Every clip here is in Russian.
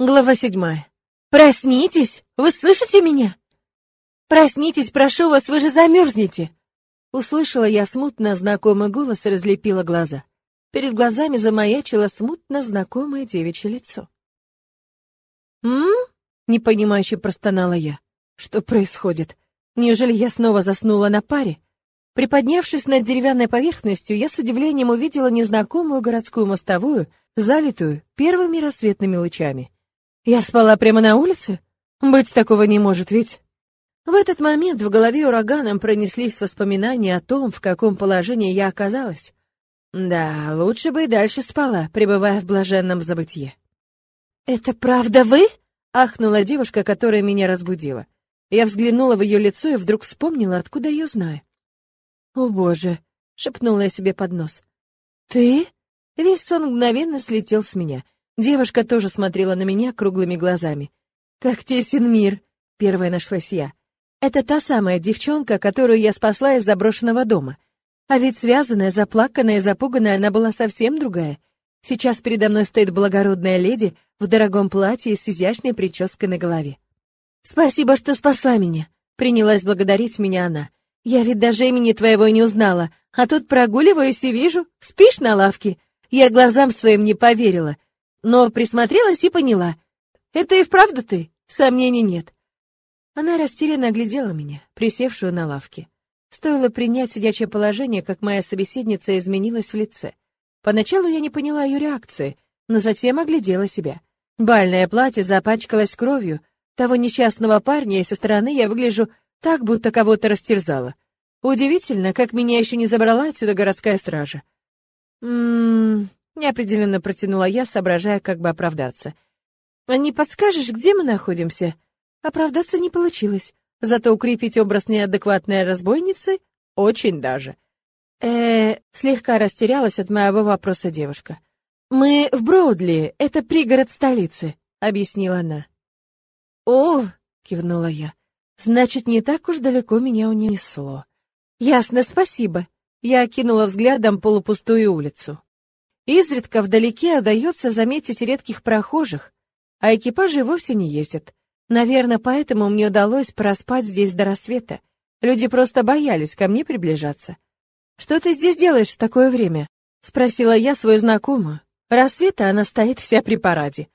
Глава седьмая. «Проснитесь! Вы слышите меня? Проснитесь, прошу вас, вы же замерзнете!» Услышала я смутно знакомый голос и разлепила глаза. Перед глазами замаячило смутно знакомое девичье лицо. «М?», непонимающе простонала я. «Что происходит? Неужели я снова заснула на паре?» Приподнявшись над деревянной поверхностью, я с удивлением увидела незнакомую городскую мостовую, залитую первыми рассветными лучами. Я спала прямо на улице? Быть такого не может ведь. В этот момент в голове ураганом пронеслись воспоминания о том, в каком положении я оказалась. Да, лучше бы и дальше спала, пребывая в блаженном забытье. «Это правда вы?» — ахнула девушка, которая меня разбудила. Я взглянула в ее лицо и вдруг вспомнила, откуда ее знаю. «О, боже!» — шепнула я себе под нос. «Ты?» Весь сон мгновенно слетел с меня — Девушка тоже смотрела на меня круглыми глазами. «Как тесен мир!» — первая нашлась я. «Это та самая девчонка, которую я спасла из заброшенного дома. А ведь связанная, заплаканная, запуганная она была совсем другая. Сейчас передо мной стоит благородная леди в дорогом платье с изящной прической на голове. «Спасибо, что спасла меня», — принялась благодарить меня она. «Я ведь даже имени твоего не узнала, а тут прогуливаюсь и вижу, спишь на лавке. Я глазам своим не поверила» но присмотрелась и поняла. Это и вправду ты? Сомнений нет. Она растерянно оглядела меня, присевшую на лавке. Стоило принять сидячее положение, как моя собеседница изменилась в лице. Поначалу я не поняла ее реакции, но затем оглядела себя. Бальное платье запачкалось кровью. Того несчастного парня, со стороны я выгляжу так, будто кого-то растерзала. Удивительно, как меня еще не забрала отсюда городская стража. Ммм, Неопределенно протянула я, соображая, как бы оправдаться. «А не подскажешь, где мы находимся?» Оправдаться не получилось. Зато укрепить образ неадекватной разбойницы очень даже. э слегка растерялась от моего вопроса девушка. «Мы в Броудли, это пригород столицы», — объяснила она. «О!» — кивнула я. «Значит, не так уж далеко меня унесло». «Ясно, спасибо». Я окинула взглядом полупустую улицу. Изредка вдалеке удается заметить редких прохожих, а экипажи вовсе не ездят. Наверное, поэтому мне удалось проспать здесь до рассвета. Люди просто боялись ко мне приближаться. «Что ты здесь делаешь в такое время?» — спросила я свою знакомую. Рассвета она стоит вся при параде.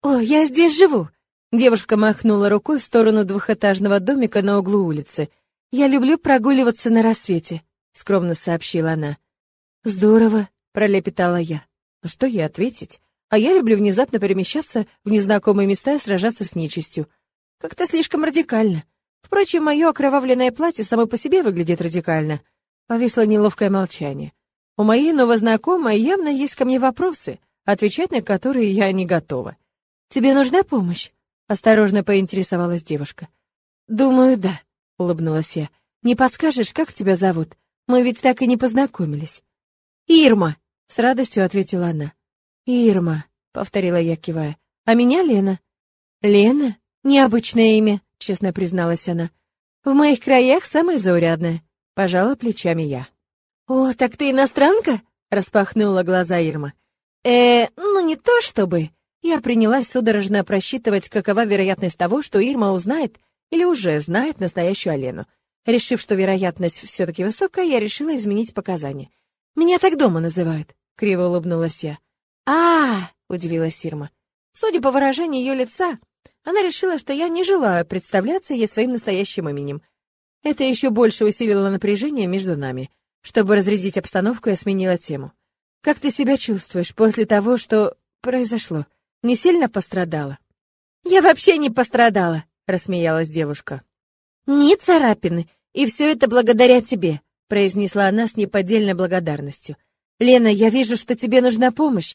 «О, я здесь живу!» Девушка махнула рукой в сторону двухэтажного домика на углу улицы. «Я люблю прогуливаться на рассвете», — скромно сообщила она. «Здорово», пролепетала я. Ну что ей ответить? А я люблю внезапно перемещаться в незнакомые места и сражаться с нечистью. Как-то слишком радикально. Впрочем, мое окровавленное платье само по себе выглядит радикально. Повисло неловкое молчание. У моей новознакомой явно есть ко мне вопросы, отвечать на которые я не готова. «Тебе нужна помощь?» — осторожно поинтересовалась девушка. «Думаю, да», — улыбнулась я. «Не подскажешь, как тебя зовут? Мы ведь так и не познакомились». «Ирма!» С радостью ответила она. «Ирма», — повторила я, кивая. «А меня Лена». «Лена? Необычное имя», — честно призналась она. «В моих краях самое заурядное», — пожала плечами я. «О, так ты иностранка?» — распахнула глаза Ирма. «Э, ну не то чтобы...» Я принялась судорожно просчитывать, какова вероятность того, что Ирма узнает или уже знает настоящую Алену. Решив, что вероятность все-таки высокая, я решила изменить показания. Меня так дома называют криво улыбнулась я. А, удивилась Сирма. Судя по выражению ее лица, она решила, что я не желаю представляться ей своим настоящим именем. Это еще больше усилило напряжение между нами. Чтобы разрядить обстановку, я сменила тему. Как ты себя чувствуешь после того, что произошло? Не сильно пострадала? Я вообще не пострадала, рассмеялась девушка. Ни царапины, и все это благодаря тебе, произнесла она с неподдельной благодарностью. «Лена, я вижу, что тебе нужна помощь.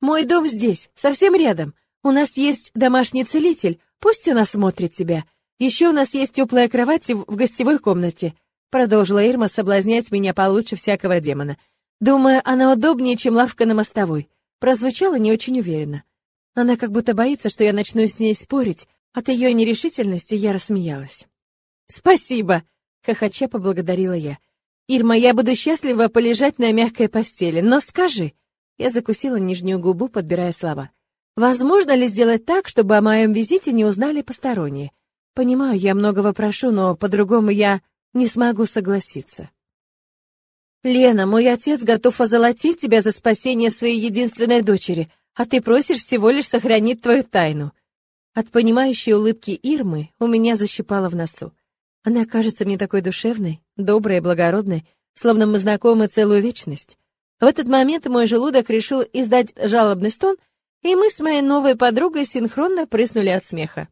Мой дом здесь, совсем рядом. У нас есть домашний целитель, пусть он осмотрит тебя. Еще у нас есть теплая кровать в гостевой комнате», продолжила Ирма соблазнять меня получше всякого демона. Думаю, она удобнее, чем лавка на мостовой. Прозвучало не очень уверенно. Она как будто боится, что я начну с ней спорить. От ее нерешительности я рассмеялась. «Спасибо!» — хохоча поблагодарила я. «Ирма, я буду счастлива полежать на мягкой постели, но скажи...» Я закусила нижнюю губу, подбирая слова. Возможно ли сделать так, чтобы о моем визите не узнали посторонние? Понимаю, я многого прошу, но по-другому я не смогу согласиться. Лена, мой отец готов озолотить тебя за спасение своей единственной дочери, а ты просишь всего лишь сохранить твою тайну. От понимающей улыбки Ирмы у меня защипало в носу. Она кажется мне такой душевной, доброй и благородной, словно мы знакомы целую вечность. В этот момент мой желудок решил издать жалобный стон, и мы с моей новой подругой синхронно прыснули от смеха.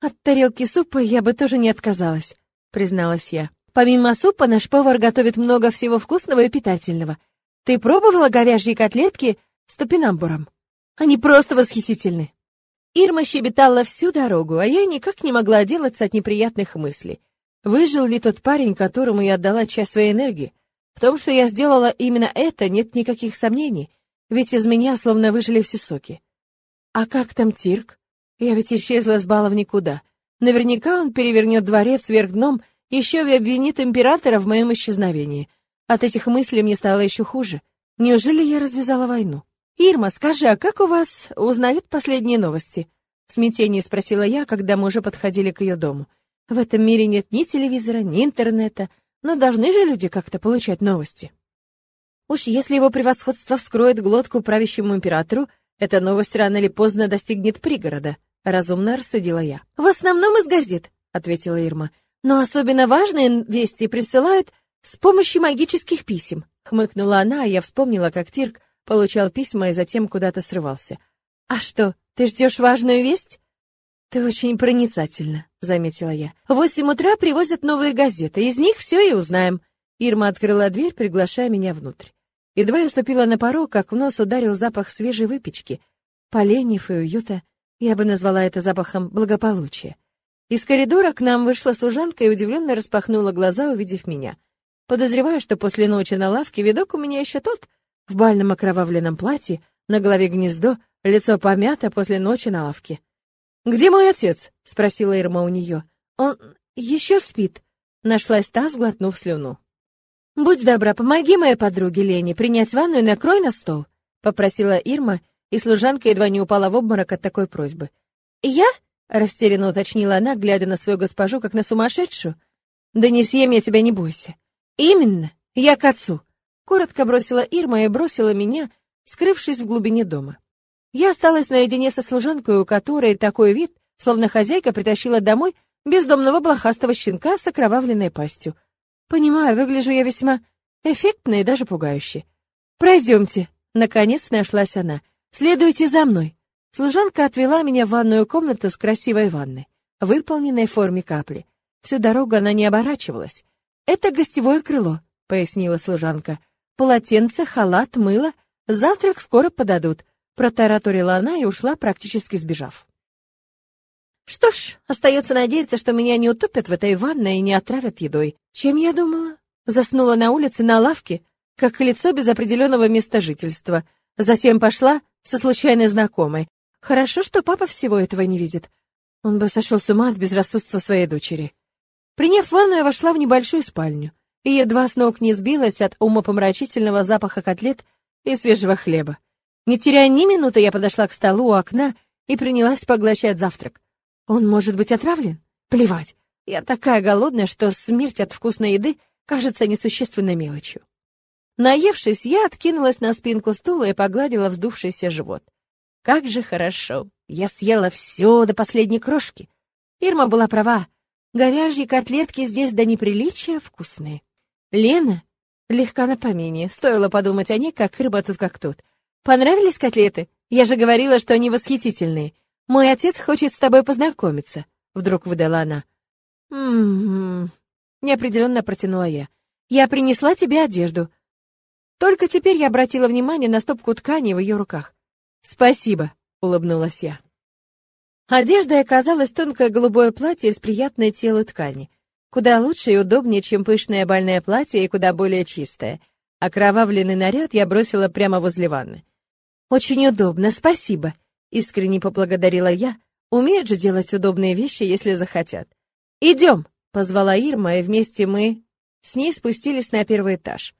«От тарелки супа я бы тоже не отказалась», — призналась я. «Помимо супа наш повар готовит много всего вкусного и питательного. Ты пробовала говяжьи котлетки с топинамбуром? Они просто восхитительны». Ирма щебетала всю дорогу, а я никак не могла отделаться от неприятных мыслей. Выжил ли тот парень, которому я отдала часть своей энергии? В том, что я сделала именно это, нет никаких сомнений, ведь из меня словно выжили все соки. А как там Тирк? Я ведь исчезла с бала в никуда. Наверняка он перевернет дворец вверх дном, еще и обвинит императора в моем исчезновении. От этих мыслей мне стало еще хуже. Неужели я развязала войну? «Ирма, скажи, а как у вас узнают последние новости?» В смятении спросила я, когда мы уже подходили к ее дому. В этом мире нет ни телевизора, ни интернета, но должны же люди как-то получать новости. Уж если его превосходство вскроет глотку правящему императору, эта новость рано или поздно достигнет пригорода, разумно рассудила я. В основном из газет, ответила Ирма. Но особенно важные вести присылают с помощью магических писем, хмыкнула она, а я вспомнила, как Тирк получал письма и затем куда-то срывался. А что, ты ждешь важную весть? «Ты очень проницательна», — заметила я. «В восемь утра привозят новые газеты, из них все и узнаем». Ирма открыла дверь, приглашая меня внутрь. Едва я ступила на порог, как в нос ударил запах свежей выпечки, поленьев и уюта. Я бы назвала это запахом благополучия. Из коридора к нам вышла служанка и удивленно распахнула глаза, увидев меня. Подозреваю, что после ночи на лавке видок у меня еще тот, в бальном окровавленном платье, на голове гнездо, лицо помято после ночи на лавке. «Где мой отец?» — спросила Ирма у нее. «Он еще спит», — нашлась та, сглотнув слюну. «Будь добра, помоги моей подруге Лене принять ванну и накрой на стол», — попросила Ирма, и служанка едва не упала в обморок от такой просьбы. «Я?» — растерянно уточнила она, глядя на свою госпожу, как на сумасшедшую. «Да не съем я тебя, не бойся». «Именно, я к отцу», — коротко бросила Ирма и бросила меня, скрывшись в глубине дома. Я осталась наедине со служанкой, у которой такой вид, словно хозяйка притащила домой бездомного блохастого щенка с окровавленной пастью. Понимаю, выгляжу я весьма эффектно и даже пугающе. Пройдемте. Наконец нашлась она. Следуйте за мной. Служанка отвела меня в ванную комнату с красивой ванной, выполненной в форме капли. Всю дорогу она не оборачивалась. «Это гостевое крыло», — пояснила служанка. «Полотенце, халат, мыло. Завтрак скоро подадут. Протараторила она и ушла, практически сбежав. Что ж, остается надеяться, что меня не утопят в этой ванной и не отравят едой. Чем я думала? Заснула на улице на лавке, как лицо без определенного места жительства. Затем пошла со случайной знакомой. Хорошо, что папа всего этого не видит. Он бы сошел с ума от безрассудства своей дочери. Приняв ванну, я вошла в небольшую спальню и едва с ног не сбилась от умопомрачительного запаха котлет и свежего хлеба. Не теряя ни минуты, я подошла к столу у окна и принялась поглощать завтрак. Он может быть отравлен? Плевать. Я такая голодная, что смерть от вкусной еды кажется несущественной мелочью. Наевшись, я откинулась на спинку стула и погладила вздувшийся живот. Как же хорошо. Я съела все до последней крошки. Ирма была права. Говяжьи котлетки здесь до неприличия вкусные. Лена легка на помине. Стоило подумать о ней, как рыба тут как тут. Понравились котлеты? Я же говорила, что они восхитительные. Мой отец хочет с тобой познакомиться, вдруг выдала она. М-м. Неопределенно протянула я. Я принесла тебе одежду. Только теперь я обратила внимание на стопку ткани в ее руках. Спасибо, улыбнулась я. Одежда оказалась тонкое голубое платье из приятной телу ткани. Куда лучше и удобнее, чем пышное бальное платье, и куда более чистое. Окровавленный наряд я бросила прямо возле ванны. «Очень удобно, спасибо», — искренне поблагодарила я. Умеют же делать удобные вещи, если захотят. «Идем», — позвала Ирма, и вместе мы с ней спустились на первый этаж.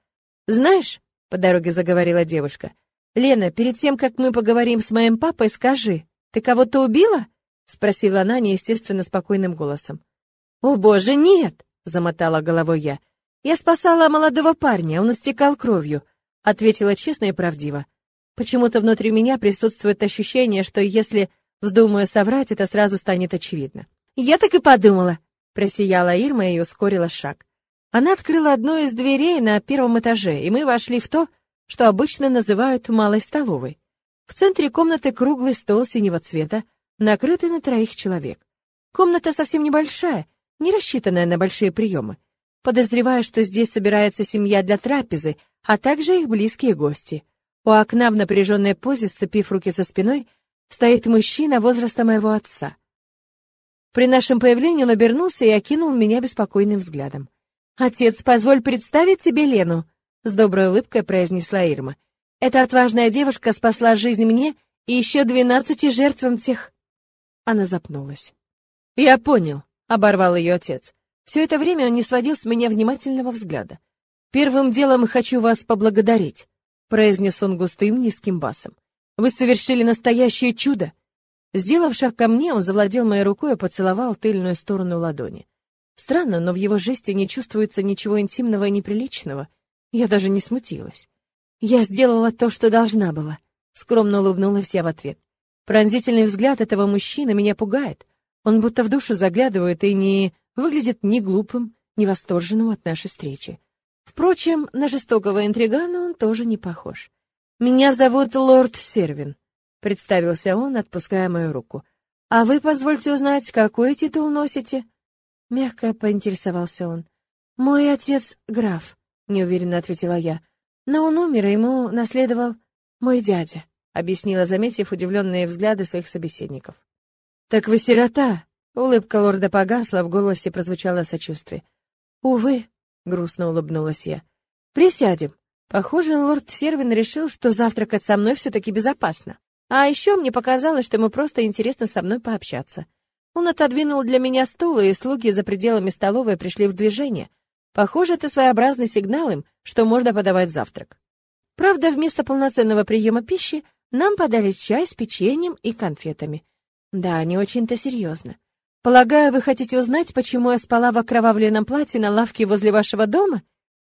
«Знаешь», — по дороге заговорила девушка, Лена, перед тем, как мы поговорим с моим папой, скажи, ты кого-то убила? спросила она неестественно спокойным голосом. О, боже, нет, замотала головой я. Я спасала молодого парня, он истекал кровью, ответила честно и правдиво. Почему-то внутри меня присутствует ощущение, что если вздумаю соврать, это сразу станет очевидно. Я так и подумала, просияла Ирма и ускорила шаг. Она открыла одну из дверей на первом этаже, и мы вошли в то, что обычно называют малой столовой. В центре комнаты круглый стол синего цвета, накрытый на троих человек. Комната совсем небольшая, не рассчитанная на большие приемы. Подозреваю, что здесь собирается семья для трапезы, а также их близкие гости. У окна в напряженной позе, сцепив руки за спиной, стоит мужчина возраста моего отца. При нашем появлении он обернулся и окинул меня беспокойным взглядом. «Отец, позволь представить тебе Лену», — с доброй улыбкой произнесла Ирма. «Эта отважная девушка спасла жизнь мне и еще двенадцати жертвам тех...» Она запнулась. «Я понял», — оборвал ее отец. Все это время он не сводил с меня внимательного взгляда. «Первым делом хочу вас поблагодарить», — произнес он густым низким басом. «Вы совершили настоящее чудо!» Сделав шаг ко мне, он завладел моей рукой и поцеловал тыльную сторону ладони. Странно, но в его жесте не чувствуется ничего интимного и неприличного. Я даже не смутилась. Я сделала то, что должна была. Скромно улыбнулась я в ответ. Пронзительный взгляд этого мужчины меня пугает. Он будто в душу заглядывает и не выглядит ни глупым, ни восторженным от нашей встречи. Впрочем, на жестокого интригана он тоже не похож. «Меня зовут лорд Сервин», — представился он, отпуская мою руку. «А вы, позвольте узнать, какой титул носите?» Мягко поинтересовался он. «Мой отец — граф», — неуверенно ответила я. «Но он умер, и ему наследовал мой дядя», — объяснила, заметив удивленные взгляды своих собеседников. «Так вы сирота!» — улыбка лорда погасла, в голосе прозвучало сочувствие. «Увы», — грустно улыбнулась я. «Присядем. Похоже, лорд Сервин решил, что завтракать со мной все-таки безопасно. А еще мне показалось, что ему просто интересно со мной пообщаться. Он отодвинул для меня стул, и слуги за пределами столовой пришли в движение. Похоже, это своеобразный сигнал им, что можно подавать завтрак. Правда, вместо полноценного приема пищи нам подали чай с печеньем и конфетами. Да, не очень-то серьезно. Полагаю, вы хотите узнать, почему я спала в окровавленном платье на лавке возле вашего дома?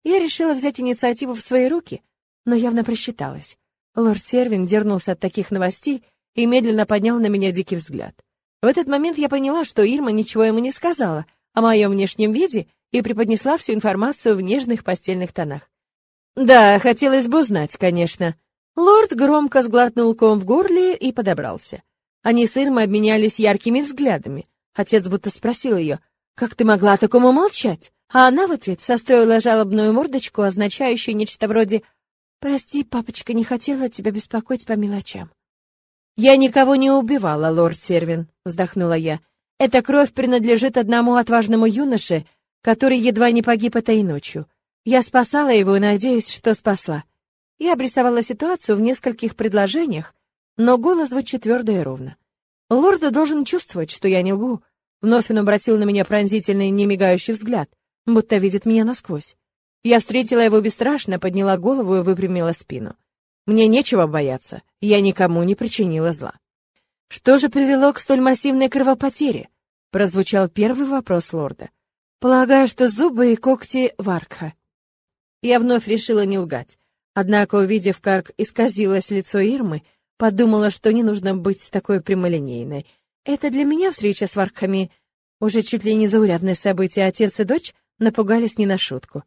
Я решила взять инициативу в свои руки, но явно просчиталась. Лорд Сервин дернулся от таких новостей и медленно поднял на меня дикий взгляд. В этот момент я поняла, что Ирма ничего ему не сказала о моем внешнем виде и преподнесла всю информацию в нежных постельных тонах. «Да, хотелось бы узнать, конечно». Лорд громко сглотнул ком в горле и подобрался. Они с Ирмой обменялись яркими взглядами. Отец будто спросил ее, «Как ты могла такому молчать?» А она в ответ состроила жалобную мордочку, означающую нечто вроде «Прости, папочка, не хотела тебя беспокоить по мелочам». «Я никого не убивала, лорд Сервин», — вздохнула я. «Эта кровь принадлежит одному отважному юноше, который едва не погиб этой ночью. Я спасала его и надеюсь, что спасла». Я обрисовала ситуацию в нескольких предложениях, но голос звучит твердо и ровно. Лорд должен чувствовать, что я не лгу. Вновь он обратил на меня пронзительный, немигающий взгляд, будто видит меня насквозь. Я встретила его бесстрашно, подняла голову и выпрямила спину. Мне нечего бояться, я никому не причинила зла. Что же привело к столь массивной кровопотере? Прозвучал первый вопрос лорда. Полагаю, что зубы и когти Варкха. Я вновь решила не лгать. Однако, увидев, как исказилось лицо Ирмы, подумала, что не нужно быть такой прямолинейной. Это для меня встреча с Варкхами уже чуть ли не заурядное событие. Отец и дочь напугались не на шутку.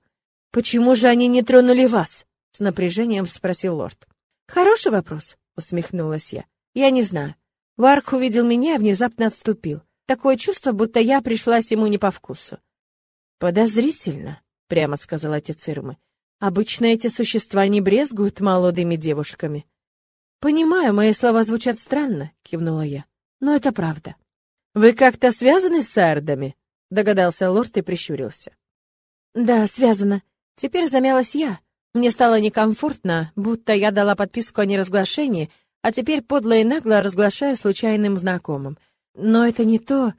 «Почему же они не тронули вас?» — с напряжением спросил лорд. Хороший вопрос, усмехнулась я. Я не знаю. Варк увидел меня и внезапно отступил. Такое чувство, будто я пришлась ему не по вкусу. Подозрительно, прямо сказал отец Ирмы. Обычно эти существа не брезгуют молодыми девушками. Понимаю, мои слова звучат странно, кивнула я. Но это правда. Вы как-то связаны с Сардами? догадался лорд и прищурился. Да, связано. Теперь замялась я. Мне стало некомфортно, будто я дала подписку о неразглашении, а теперь подло и нагло разглашаю случайным знакомым. Но это не то,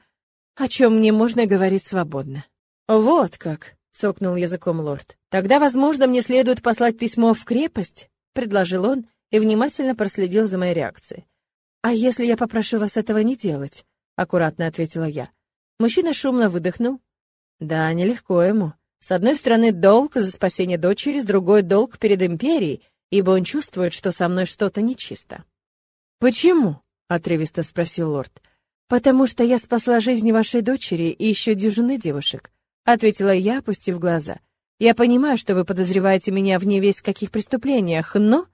о чем мне можно говорить свободно. Вот как, цокнул языком лорд. Тогда, возможно, мне следует послать письмо в крепость, предложил он и внимательно проследил за моей реакцией. «А если я попрошу вас этого не делать?» — аккуратно ответила я. Мужчина шумно выдохнул. «Да, нелегко ему. С одной стороны, долг за спасение дочери, с другой — долг перед империей, ибо он чувствует, что со мной что-то нечисто». «Почему?» — отрывисто спросил лорд. «Потому что я спасла жизни вашей дочери и еще дюжины девушек», — ответила я, опустив глаза. «Я понимаю, что вы подозреваете меня в невесть каких преступлениях, но...»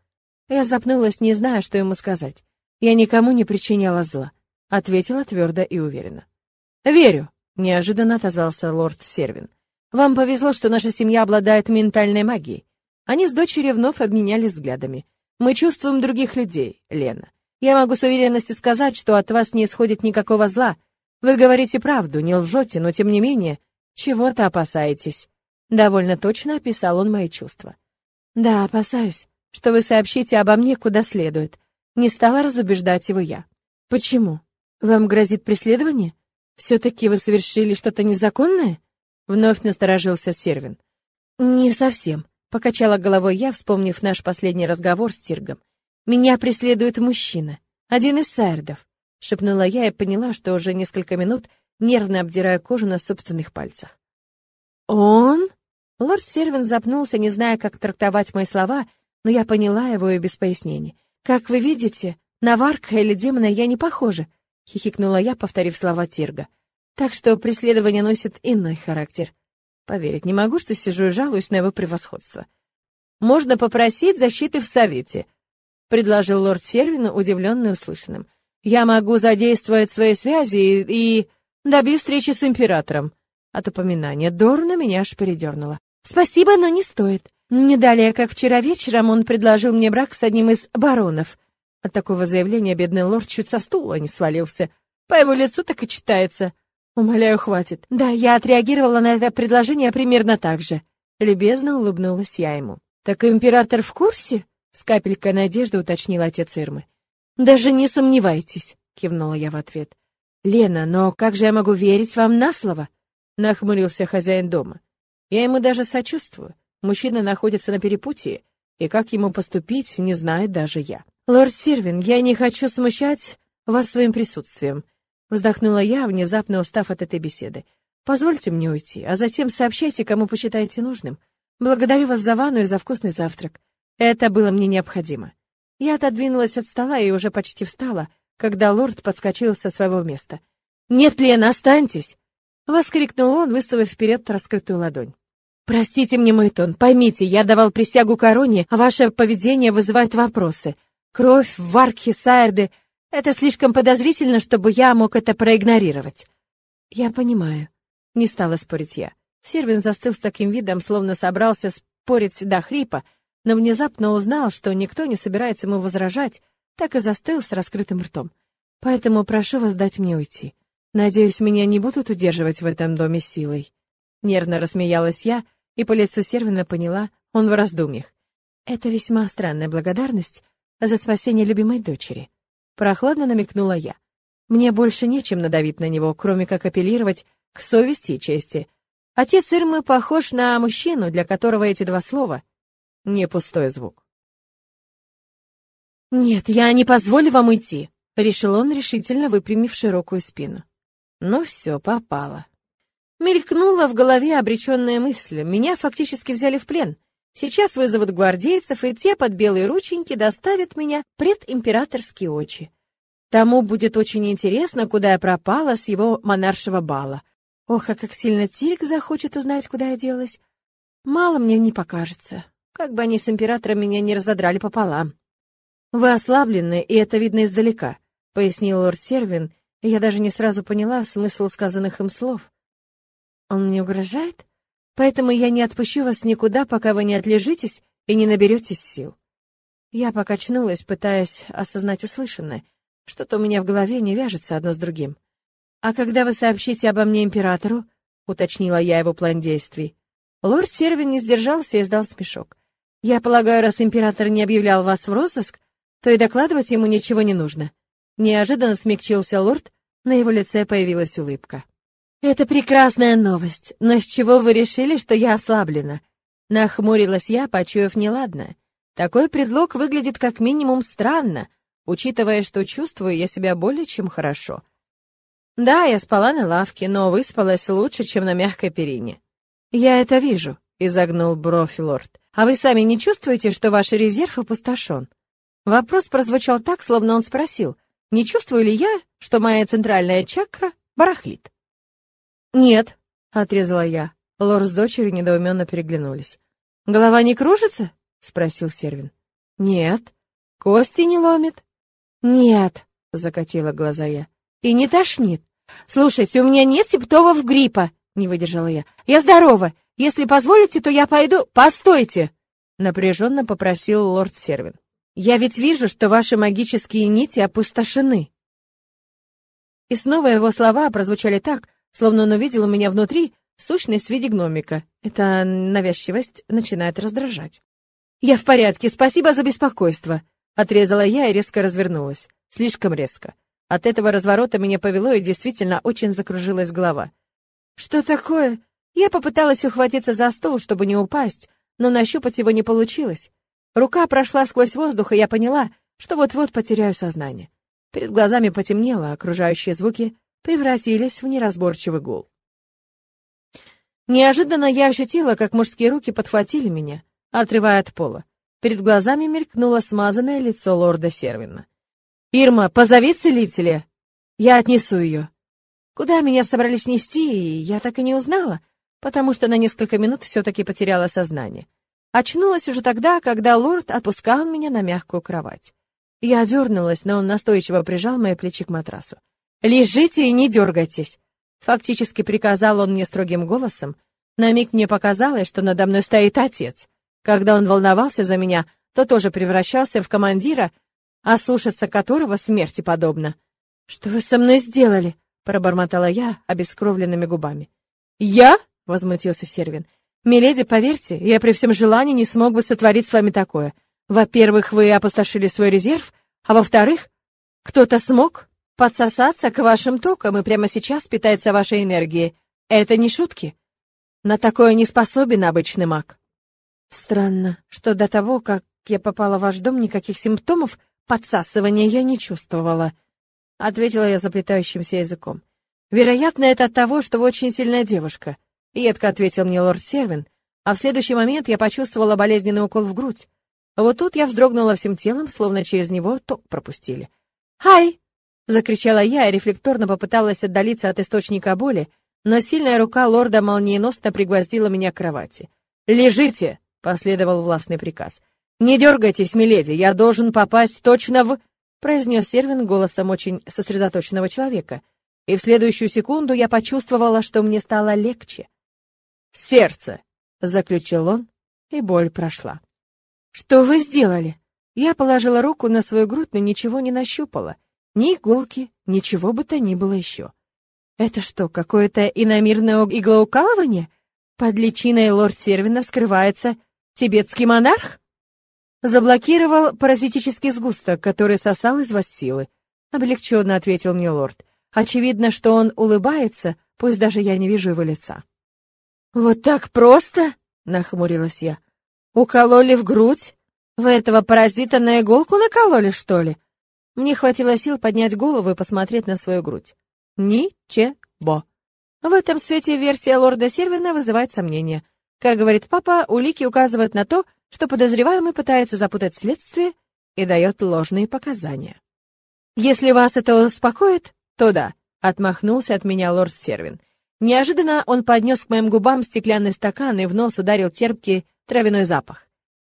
Я запнулась, не зная, что ему сказать. Я никому не причиняла зла, ответила твердо и уверенно. Верю, неожиданно отозвался лорд Сервин. Вам повезло, что наша семья обладает ментальной магией. Они с дочерью вновь обменялись взглядами. Мы чувствуем других людей, Лена. Я могу с уверенностью сказать, что от вас не исходит никакого зла. Вы говорите правду, не лжете, но тем не менее, чего-то опасаетесь. Довольно точно описал он мои чувства. Да, опасаюсь, что вы сообщите обо мне куда следует. Не стала разубеждать его я. Почему? Вам грозит преследование? Все-таки вы совершили что-то незаконное? Вновь насторожился Сервин. Не совсем, покачала головой я, вспомнив наш последний разговор с Тиргом. Меня преследует мужчина, один из сайрдов, шепнула я и поняла, что уже несколько минут нервно обдираю кожу на собственных пальцах. Он? Лорд Сервин запнулся, не зная, как трактовать мои слова, но я поняла его и без пояснений. «Как вы видите, на Варка или демона я не похожа», — хихикнула я, повторив слова Тирга. «Так что преследование носит иной характер. Поверить не могу, что сижу и жалуюсь на его превосходство». «Можно попросить защиты в Совете», — предложил лорд Сервин, удивленный услышанным. «Я могу задействовать свои связи и, и добью встречи с императором». От упоминания Дорна меня аж передернуло. «Спасибо, но не стоит. Не далее, как вчера вечером, он предложил мне брак с одним из баронов. От такого заявления бедный лорд чуть со стула не свалился. По его лицу так и читается. Умоляю, хватит. Да, я отреагировала на это предложение примерно так же. Любезно улыбнулась я ему. Так император в курсе? С капелькой надежды уточнил отец Ирмы. Даже не сомневайтесь, кивнула я в ответ. Лена, но как же я могу верить вам на слово? Нахмурился хозяин дома. Я ему даже сочувствую. Мужчина находится на перепутье, и как ему поступить, не знает даже я. «Лорд Сирвин, я не хочу смущать вас своим присутствием», вздохнула я, внезапно устав от этой беседы. «Позвольте мне уйти, а затем сообщайте, кому посчитаете нужным. Благодарю вас за ванну и за вкусный завтрак. Это было мне необходимо». Я отодвинулась от стола и уже почти встала, когда лорд подскочил со своего места. «Нет, Лена, останьтесь!» — воскликнул он, выставив вперед раскрытую ладонь. Простите мне мой тон. Поймите, я давал присягу короне, а ваше поведение вызывает вопросы. Кровь, варки, сайрды — это слишком подозрительно, чтобы я мог это проигнорировать. Я понимаю. Не стала спорить я. Сервин застыл с таким видом, словно собрался спорить до хрипа, но внезапно узнал, что никто не собирается ему возражать, так и застыл с раскрытым ртом. Поэтому прошу вас дать мне уйти. Надеюсь, меня не будут удерживать в этом доме силой. Нервно рассмеялась я, и по лицу Сервина поняла, он в раздумьях. Это весьма странная благодарность за спасение любимой дочери. Прохладно намекнула я. Мне больше нечем надавить на него, кроме как апеллировать к совести и чести. Отец Ирмы похож на мужчину, для которого эти два слова — не пустой звук. «Нет, я не позволю вам уйти», — решил он, решительно выпрямив широкую спину. Ну все, попало. Мелькнула в голове обреченная мысль. Меня фактически взяли в плен. Сейчас вызовут гвардейцев, и те под белые рученьки доставят меня пред императорские очи. Тому будет очень интересно, куда я пропала с его монаршего бала. Ох, а как сильно Тирк захочет узнать, куда я делась. Мало мне не покажется. Как бы они с императором меня не разодрали пополам. Вы ослаблены, и это видно издалека, — пояснил лорд Сервин, и я даже не сразу поняла смысл сказанных им слов. Он мне угрожает? Поэтому я не отпущу вас никуда, пока вы не отлежитесь и не наберетесь сил. Я покачнулась, пытаясь осознать услышанное. Что-то у меня в голове не вяжется одно с другим. А когда вы сообщите обо мне императору, уточнила я его план действий. Лорд Сервин не сдержался и издал смешок. Я полагаю, раз император не объявлял вас в розыск, то и докладывать ему ничего не нужно. Неожиданно смягчился лорд, на его лице появилась улыбка. «Это прекрасная новость, но с чего вы решили, что я ослаблена?» Нахмурилась я, почуяв неладное. Такой предлог выглядит как минимум странно, учитывая, что чувствую я себя более чем хорошо. Да, я спала на лавке, но выспалась лучше, чем на мягкой перине. Я это вижу, изогнул бровь лорд. А вы сами не чувствуете, что ваш резерв опустошен? Вопрос прозвучал так, словно он спросил, не чувствую ли я, что моя центральная чакра барахлит? Нет, отрезала я. Лор с дочерью недоуменно переглянулись. Голова не кружится? спросил Сервин. Нет. Кости не ломит? Нет, закатила глаза я. И не тошнит. Слушайте, у меня нет симптомов гриппа, не выдержала я. Я здорова. Если позволите, то я пойду. Постойте, напряженно попросил лорд Сервин. Я ведь вижу, что ваши магические нити опустошены. И снова его слова прозвучали так, словно он увидел у меня внутри сущность в виде гномика. Эта навязчивость начинает раздражать. «Я в порядке, спасибо за беспокойство», — отрезала я и резко развернулась. Слишком резко. От этого разворота меня повело, и действительно очень закружилась голова. «Что такое?» Я попыталась ухватиться за стол, чтобы не упасть, но нащупать его не получилось. Рука прошла сквозь воздух, и я поняла, что вот-вот потеряю сознание. Перед глазами потемнело, окружающие звуки превратились в неразборчивый гул. Неожиданно я ощутила, как мужские руки подхватили меня, отрывая от пола. Перед глазами мелькнуло смазанное лицо лорда Сервина. «Ирма, позови целителя! Я отнесу ее!» Куда меня собрались нести, я так и не узнала, потому что на несколько минут все-таки потеряла сознание. Очнулась уже тогда, когда лорд отпускал меня на мягкую кровать. Я дернулась, но он настойчиво прижал мои плечи к матрасу. «Лежите и не дергайтесь!» Фактически приказал он мне строгим голосом. На миг мне показалось, что надо мной стоит отец. Когда он волновался за меня, то тоже превращался в командира, а слушаться которого смерти подобно. «Что вы со мной сделали?» — пробормотала я обескровленными губами. «Я?» — возмутился Сервин. «Миледи, поверьте, я при всем желании не смог бы сотворить с вами такое. Во-первых, вы опустошили свой резерв, а во-вторых, кто-то смог подсосаться к вашим токам и прямо сейчас питается вашей энергией. Это не шутки. На такое не способен обычный маг». Странно, что до того, как я попала в ваш дом, никаких симптомов подсасывания я не чувствовала, ответила я заплетающимся языком. Вероятно, это от того, что вы очень сильная девушка. — едко ответил мне лорд Сервин, а в следующий момент я почувствовала болезненный укол в грудь. Вот тут я вздрогнула всем телом, словно через него ток пропустили. «Ай!» — закричала я и рефлекторно попыталась отдалиться от источника боли, но сильная рука лорда молниеносно пригвоздила меня к кровати. «Лежите!» — последовал властный приказ. «Не дергайтесь, миледи, я должен попасть точно в...» — произнес Сервин голосом очень сосредоточенного человека. И в следующую секунду я почувствовала, что мне стало легче. Сердце, заключил он, и боль прошла. Что вы сделали? Я положила руку на свою грудь, но ничего не нащупала. Ни иголки, ничего бы то ни было еще. Это что, какое-то иномирное иглоукалывание? Под личиной лорд Сервина скрывается тибетский монарх? Заблокировал паразитический сгусток, который сосал из вас силы. Облегченно ответил мне лорд. Очевидно, что он улыбается, пусть даже я не вижу его лица. «Вот так просто?» — нахмурилась я. «Укололи в грудь? Вы этого паразита на иголку накололи, что ли?» Мне хватило сил поднять голову и посмотреть на свою грудь. Ничего. В этом свете версия лорда Сервина вызывает сомнения. Как говорит папа, улики указывают на то, что подозреваемый пытается запутать следствие и дает ложные показания. Если вас это успокоит, то да, отмахнулся от меня лорд Сервин. Неожиданно он поднес к моим губам стеклянный стакан и в нос ударил терпкий травяной запах.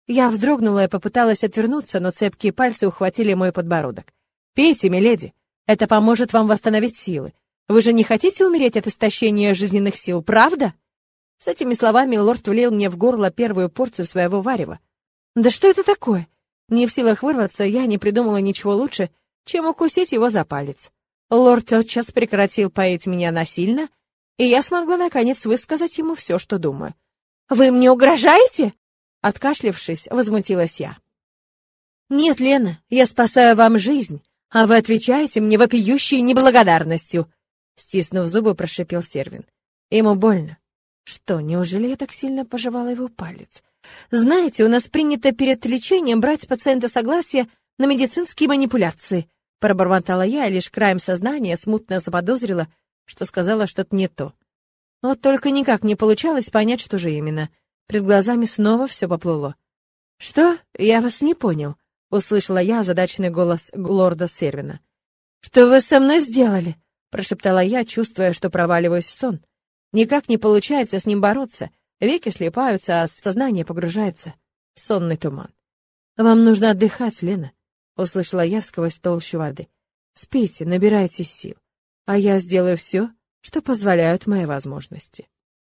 Я вздрогнула и попыталась отвернуться, но цепкие пальцы ухватили мой подбородок. «Пейте, миледи, это поможет вам восстановить силы. Вы же не хотите умереть от истощения жизненных сил, правда?» С этими словами лорд влил мне в горло первую порцию своего варева. «Да что это такое?» Не в силах вырваться, я не придумала ничего лучше, чем укусить его за палец. Лорд тотчас прекратил поить меня насильно и я смогла наконец высказать ему все, что думаю. «Вы мне угрожаете?» Откашлившись, возмутилась я. «Нет, Лена, я спасаю вам жизнь, а вы отвечаете мне вопиющей неблагодарностью!» Стиснув зубы, прошипел Сервин. Ему больно. Что, неужели я так сильно пожевала его палец? Знаете, у нас принято перед лечением брать с пациента согласие на медицинские манипуляции. Пробормотала я, и лишь краем сознания смутно заподозрила, что сказала что-то не то. Вот только никак не получалось понять, что же именно. Перед глазами снова все поплыло. «Что? Я вас не понял», — услышала я озадаченный голос лорда Сервина. «Что вы со мной сделали?» — прошептала я, чувствуя, что проваливаюсь в сон. Никак не получается с ним бороться. Веки слепаются, а сознание погружается в сонный туман. «Вам нужно отдыхать, Лена», — услышала я сквозь толщу воды. «Спите, набирайте сил, а я сделаю все, что позволяют мои возможности».